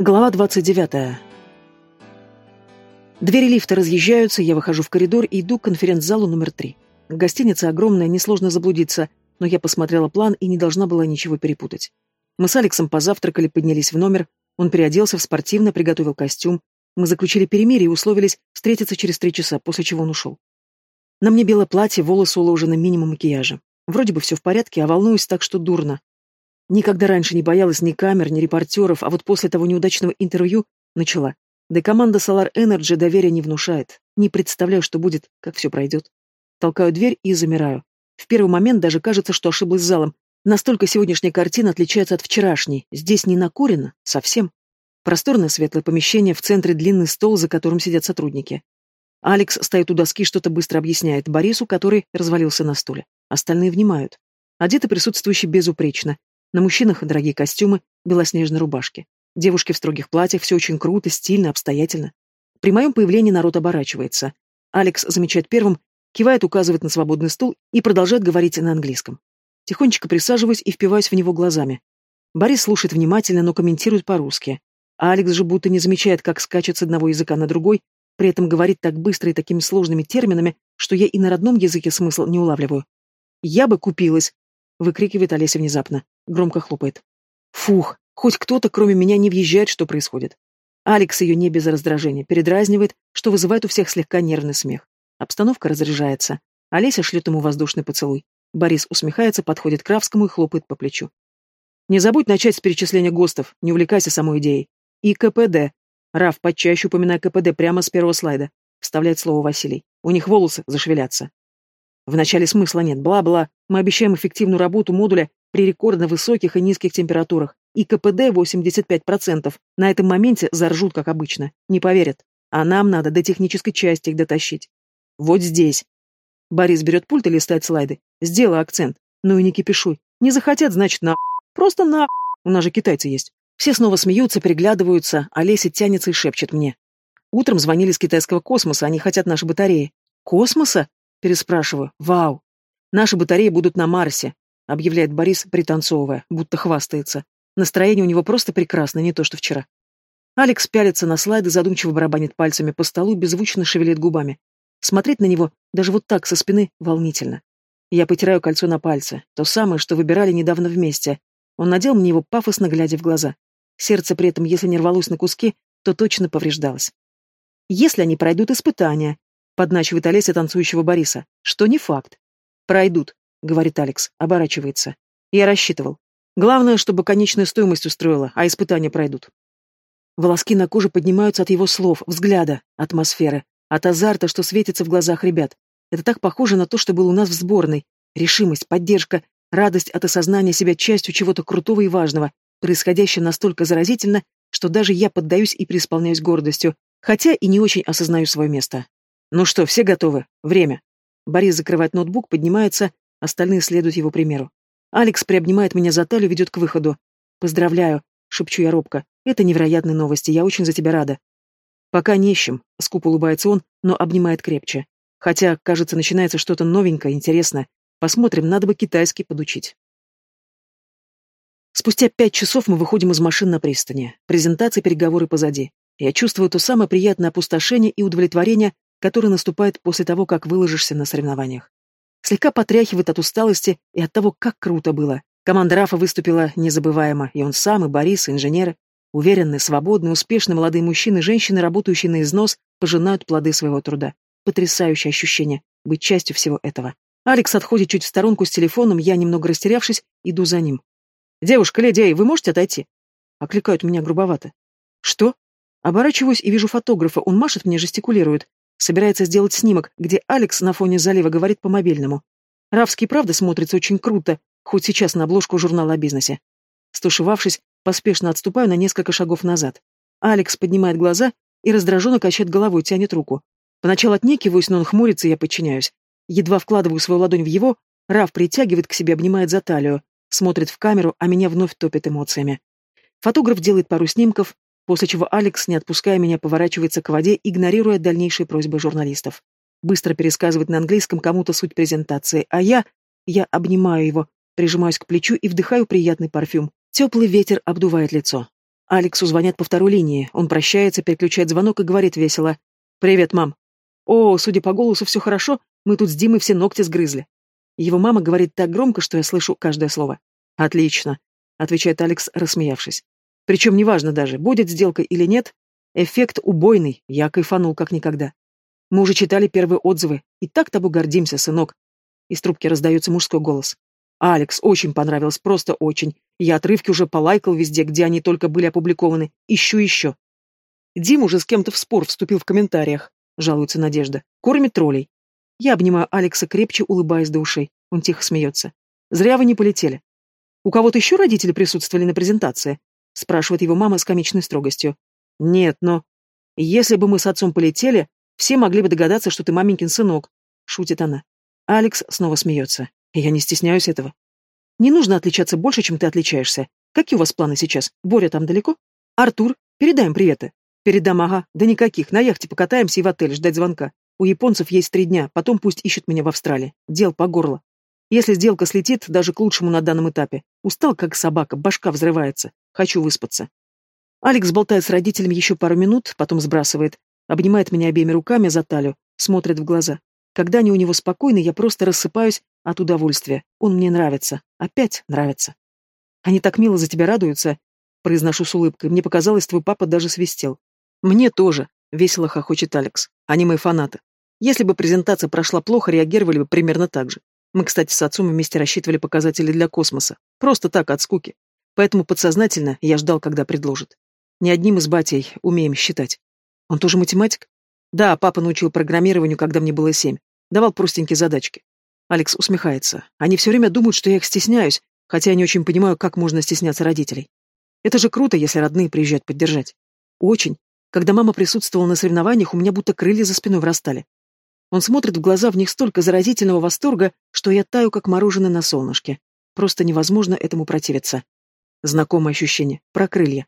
Глава 29. Двери лифта разъезжаются, я выхожу в коридор и иду к конференц-залу номер три. Гостиница огромная, несложно заблудиться, но я посмотрела план и не должна была ничего перепутать. Мы с Алексом позавтракали, поднялись в номер, он переоделся в спортивно, приготовил костюм. Мы заключили перемирие и условились встретиться через три часа, после чего он ушел. На мне белое платье, волосы уложены минимум макияжа. Вроде бы все в порядке, а волнуюсь так, что дурно. Никогда раньше не боялась ни камер, ни репортеров, а вот после того неудачного интервью начала. Да команда Solar Energy доверия не внушает. Не представляю, что будет, как все пройдет. Толкаю дверь и замираю. В первый момент даже кажется, что ошиблась залом. Настолько сегодняшняя картина отличается от вчерашней. Здесь не накурено, совсем. Просторное светлое помещение, в центре длинный стол, за которым сидят сотрудники. Алекс стоит у доски, что-то быстро объясняет Борису, который развалился на стуле. Остальные внимают. Одеты присутствующие безупречно. На мужчинах дорогие костюмы, белоснежные рубашки. Девушки в строгих платьях, все очень круто, стильно, обстоятельно. При моем появлении народ оборачивается. Алекс замечает первым, кивает, указывает на свободный стул и продолжает говорить на английском. Тихонечко присаживаюсь и впиваюсь в него глазами. Борис слушает внимательно, но комментирует по-русски. А Алекс же будто не замечает, как скачет с одного языка на другой, при этом говорит так быстро и такими сложными терминами, что я и на родном языке смысл не улавливаю. «Я бы купилась!» — выкрикивает Олеся внезапно. Громко хлопает. Фух, хоть кто-то, кроме меня, не въезжает, что происходит. Алекс ее не без раздражения передразнивает, что вызывает у всех слегка нервный смех. Обстановка разряжается. Олеся шлет ему воздушный поцелуй. Борис усмехается, подходит к Кравскому и хлопает по плечу. «Не забудь начать с перечисления ГОСТов, не увлекайся самой идеей. И КПД. Раф, почаще упоминай КПД прямо с первого слайда», — вставляет слово Василий. «У них волосы зашевелятся». Вначале смысла нет, бла-бла. Мы обещаем эффективную работу модуля при рекордно высоких и низких температурах, и КПД 85%. На этом моменте заржут, как обычно. Не поверят. А нам надо до технической части их дотащить. Вот здесь. Борис берет пульт и листает слайды. Сделай акцент. Ну и не кипишуй. Не захотят, значит, на... Просто на... У нас же китайцы есть. Все снова смеются, переглядываются, а Леся тянется и шепчет мне. Утром звонили с китайского космоса, они хотят наши батареи. Космоса? Переспрашиваю. Вау. Наши батареи будут на Марсе. — объявляет Борис, пританцовывая, будто хвастается. Настроение у него просто прекрасно, не то что вчера. Алекс пялится на слайды, задумчиво барабанит пальцами по столу, беззвучно шевелит губами. Смотреть на него, даже вот так, со спины, волнительно. Я потираю кольцо на пальце, то самое, что выбирали недавно вместе. Он надел мне его, пафосно глядя в глаза. Сердце при этом, если не рвалось на куски, то точно повреждалось. «Если они пройдут испытания», — подначивает Олеся танцующего Бориса, — «что не факт». «Пройдут», говорит Алекс, оборачивается. Я рассчитывал. Главное, чтобы конечная стоимость устроила, а испытания пройдут. Волоски на коже поднимаются от его слов, взгляда, атмосферы, от азарта, что светится в глазах ребят. Это так похоже на то, что было у нас в сборной. Решимость, поддержка, радость от осознания себя частью чего-то крутого и важного, происходящее настолько заразительно, что даже я поддаюсь и преисполняюсь гордостью, хотя и не очень осознаю свое место. Ну что, все готовы? Время. Борис закрывает ноутбук, поднимается, Остальные следуют его примеру. Алекс приобнимает меня за талию, ведет к выходу. «Поздравляю», — шепчу я робко. «Это невероятные новости, я очень за тебя рада». «Пока нищим», — скупо улыбается он, но обнимает крепче. Хотя, кажется, начинается что-то новенькое, интересное. Посмотрим, надо бы китайский подучить. Спустя пять часов мы выходим из машин на пристани. Презентации, переговоры позади. Я чувствую то самое приятное опустошение и удовлетворение, которое наступает после того, как выложишься на соревнованиях. Слегка потряхивает от усталости и от того, как круто было. Команда Рафа выступила незабываемо, и он сам, и Борис, и инженеры. Уверенные, свободные, успешные молодые мужчины и женщины, работающие на износ, пожинают плоды своего труда. Потрясающее ощущение — быть частью всего этого. Алекс отходит чуть в сторонку с телефоном, я, немного растерявшись, иду за ним. «Девушка, леди вы можете отойти?» Окликают меня грубовато. «Что?» Оборачиваюсь и вижу фотографа, он машет мне, жестикулирует. Собирается сделать снимок, где Алекс на фоне залива говорит по мобильному. Равский, правда, смотрится очень круто, хоть сейчас на обложку журнала о бизнесе. Стушевавшись, поспешно отступаю на несколько шагов назад. Алекс поднимает глаза и раздраженно качает головой, тянет руку. Поначалу отнекиваюсь, но он хмурится, и я подчиняюсь. Едва вкладываю свою ладонь в его, Рав притягивает к себе, обнимает за талию, смотрит в камеру, а меня вновь топит эмоциями. Фотограф делает пару снимков, после чего Алекс, не отпуская меня, поворачивается к воде, игнорируя дальнейшие просьбы журналистов. Быстро пересказывает на английском кому-то суть презентации, а я... Я обнимаю его, прижимаюсь к плечу и вдыхаю приятный парфюм. Теплый ветер обдувает лицо. Алексу звонят по второй линии. Он прощается, переключает звонок и говорит весело. «Привет, мам». «О, судя по голосу, все хорошо. Мы тут с Димой все ногти сгрызли». Его мама говорит так громко, что я слышу каждое слово. «Отлично», — отвечает Алекс, рассмеявшись. «Причем неважно даже, будет сделка или нет, эффект убойный, я кайфанул как никогда. Мы уже читали первые отзывы, и так тобой гордимся, сынок». Из трубки раздается мужской голос. «Алекс, очень понравилось, просто очень. Я отрывки уже полайкал везде, где они только были опубликованы. Ищу еще». Дим уже с кем-то в спор вступил в комментариях, жалуется Надежда. Кормит троллей. Я обнимаю Алекса крепче, улыбаясь до ушей. Он тихо смеется. «Зря вы не полетели». «У кого-то еще родители присутствовали на презентации?» Спрашивает его мама с комичной строгостью. «Нет, но...» «Если бы мы с отцом полетели, все могли бы догадаться, что ты маменькин сынок», — шутит она. Алекс снова смеется. Я не стесняюсь этого. «Не нужно отличаться больше, чем ты отличаешься. Какие у вас планы сейчас? Боря там далеко? Артур, передаем приветы». «Передам, ага. Да никаких. На яхте покатаемся и в отель ждать звонка. У японцев есть три дня, потом пусть ищут меня в Австралии. Дел по горло. Если сделка слетит, даже к лучшему на данном этапе. Устал, как собака, башка взрывается. Хочу выспаться. Алекс болтает с родителями еще пару минут, потом сбрасывает. Обнимает меня обеими руками за талию, смотрит в глаза. Когда они у него спокойны, я просто рассыпаюсь от удовольствия. Он мне нравится. Опять нравится. Они так мило за тебя радуются, произношу с улыбкой. Мне показалось, твой папа даже свистел. Мне тоже, весело хохочет Алекс. Они мои фанаты. Если бы презентация прошла плохо, реагировали бы примерно так же. Мы, кстати, с отцом вместе рассчитывали показатели для космоса. Просто так, от скуки. Поэтому подсознательно я ждал, когда предложат. Не одним из батей умеем считать. Он тоже математик? Да, папа научил программированию, когда мне было семь. Давал простенькие задачки. Алекс усмехается. Они все время думают, что я их стесняюсь, хотя я не очень понимаю, как можно стесняться родителей. Это же круто, если родные приезжают поддержать. Очень. Когда мама присутствовала на соревнованиях, у меня будто крылья за спиной вырастали. Он смотрит в глаза, в них столько заразительного восторга, что я таю, как мороженое на солнышке. Просто невозможно этому противиться. Знакомое ощущение. Про крылья.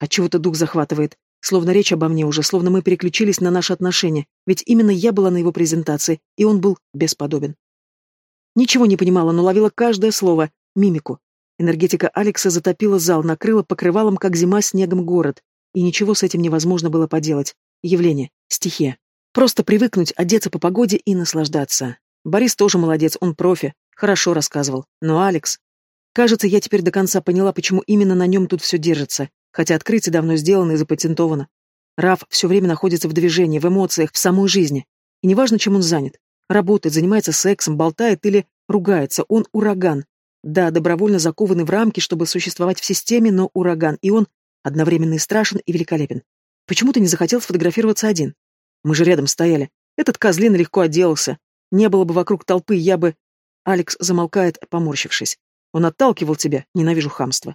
Отчего-то дух захватывает. Словно речь обо мне уже, словно мы переключились на наши отношения. Ведь именно я была на его презентации, и он был бесподобен. Ничего не понимала, но ловила каждое слово, мимику. Энергетика Алекса затопила зал, накрыла покрывалом, как зима, снегом город и ничего с этим невозможно было поделать. Явление, стихия. Просто привыкнуть, одеться по погоде и наслаждаться. Борис тоже молодец, он профи, хорошо рассказывал. Но Алекс... Кажется, я теперь до конца поняла, почему именно на нем тут все держится, хотя открытие давно сделано и запатентовано. Раф все время находится в движении, в эмоциях, в самой жизни. И неважно, чем он занят. Работает, занимается сексом, болтает или ругается. Он ураган. Да, добровольно закованный в рамки, чтобы существовать в системе, но ураган. И он одновременно и страшен, и великолепен. Почему ты не захотел сфотографироваться один? Мы же рядом стояли. Этот козлин легко отделался. Не было бы вокруг толпы, я бы... Алекс замолкает, поморщившись. Он отталкивал тебя, ненавижу хамство.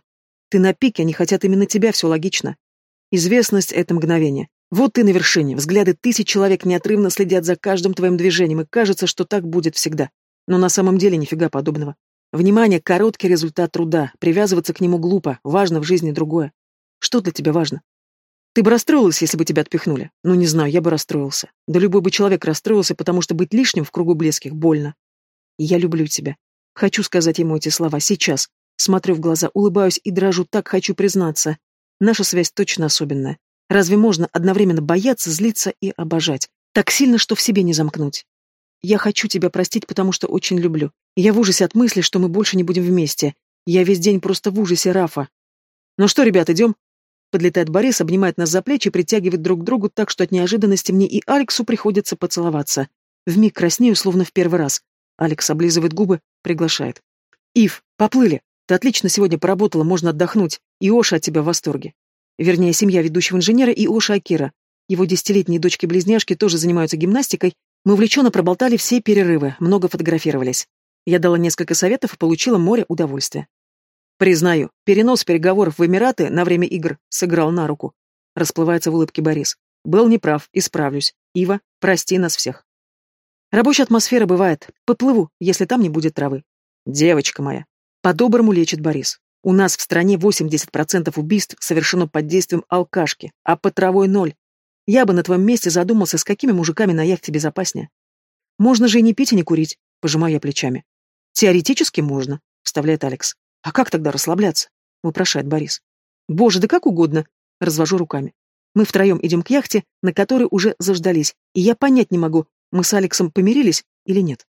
Ты на пике, они хотят именно тебя, все логично. Известность — это мгновение. Вот ты на вершине, взгляды тысяч человек неотрывно следят за каждым твоим движением, и кажется, что так будет всегда. Но на самом деле нифига подобного. Внимание — короткий результат труда, привязываться к нему глупо, важно в жизни другое. Что для тебя важно? Ты бы расстроилась, если бы тебя отпихнули. Ну, не знаю, я бы расстроился. Да любой бы человек расстроился, потому что быть лишним в кругу близких больно. я люблю тебя. Хочу сказать ему эти слова сейчас. Смотрю в глаза, улыбаюсь и дрожу, так хочу признаться. Наша связь точно особенная. Разве можно одновременно бояться, злиться и обожать? Так сильно, что в себе не замкнуть. Я хочу тебя простить, потому что очень люблю. Я в ужасе от мысли, что мы больше не будем вместе. Я весь день просто в ужасе, Рафа. Ну что, ребят, идем? Подлетает Борис, обнимает нас за плечи, притягивает друг к другу так, что от неожиданности мне и Алексу приходится поцеловаться. Вмиг краснею, словно в первый раз. Алекс облизывает губы, приглашает. «Ив, поплыли. Ты отлично сегодня поработала, можно отдохнуть. И Оша от тебя в восторге. Вернее, семья ведущего инженера и Оша Акира. Его десятилетние дочки-близняшки тоже занимаются гимнастикой. Мы увлеченно проболтали все перерывы, много фотографировались. Я дала несколько советов и получила море удовольствия. Признаю, перенос переговоров в Эмираты на время игр сыграл на руку. Расплывается в улыбке Борис. Был неправ, исправлюсь. Ива, прости нас всех. Рабочая атмосфера бывает. Поплыву, если там не будет травы. Девочка моя. По-доброму лечит Борис. У нас в стране 80% убийств совершено под действием алкашки, а по травой ноль. Я бы на твоем месте задумался, с какими мужиками на яхте безопаснее. Можно же и не пить, и не курить, пожимаю я плечами. Теоретически можно, вставляет Алекс. А как тогда расслабляться? Вопрошает Борис. Боже, да как угодно. Развожу руками. Мы втроем идем к яхте, на которой уже заждались, и я понять не могу, мы с Алексом помирились или нет.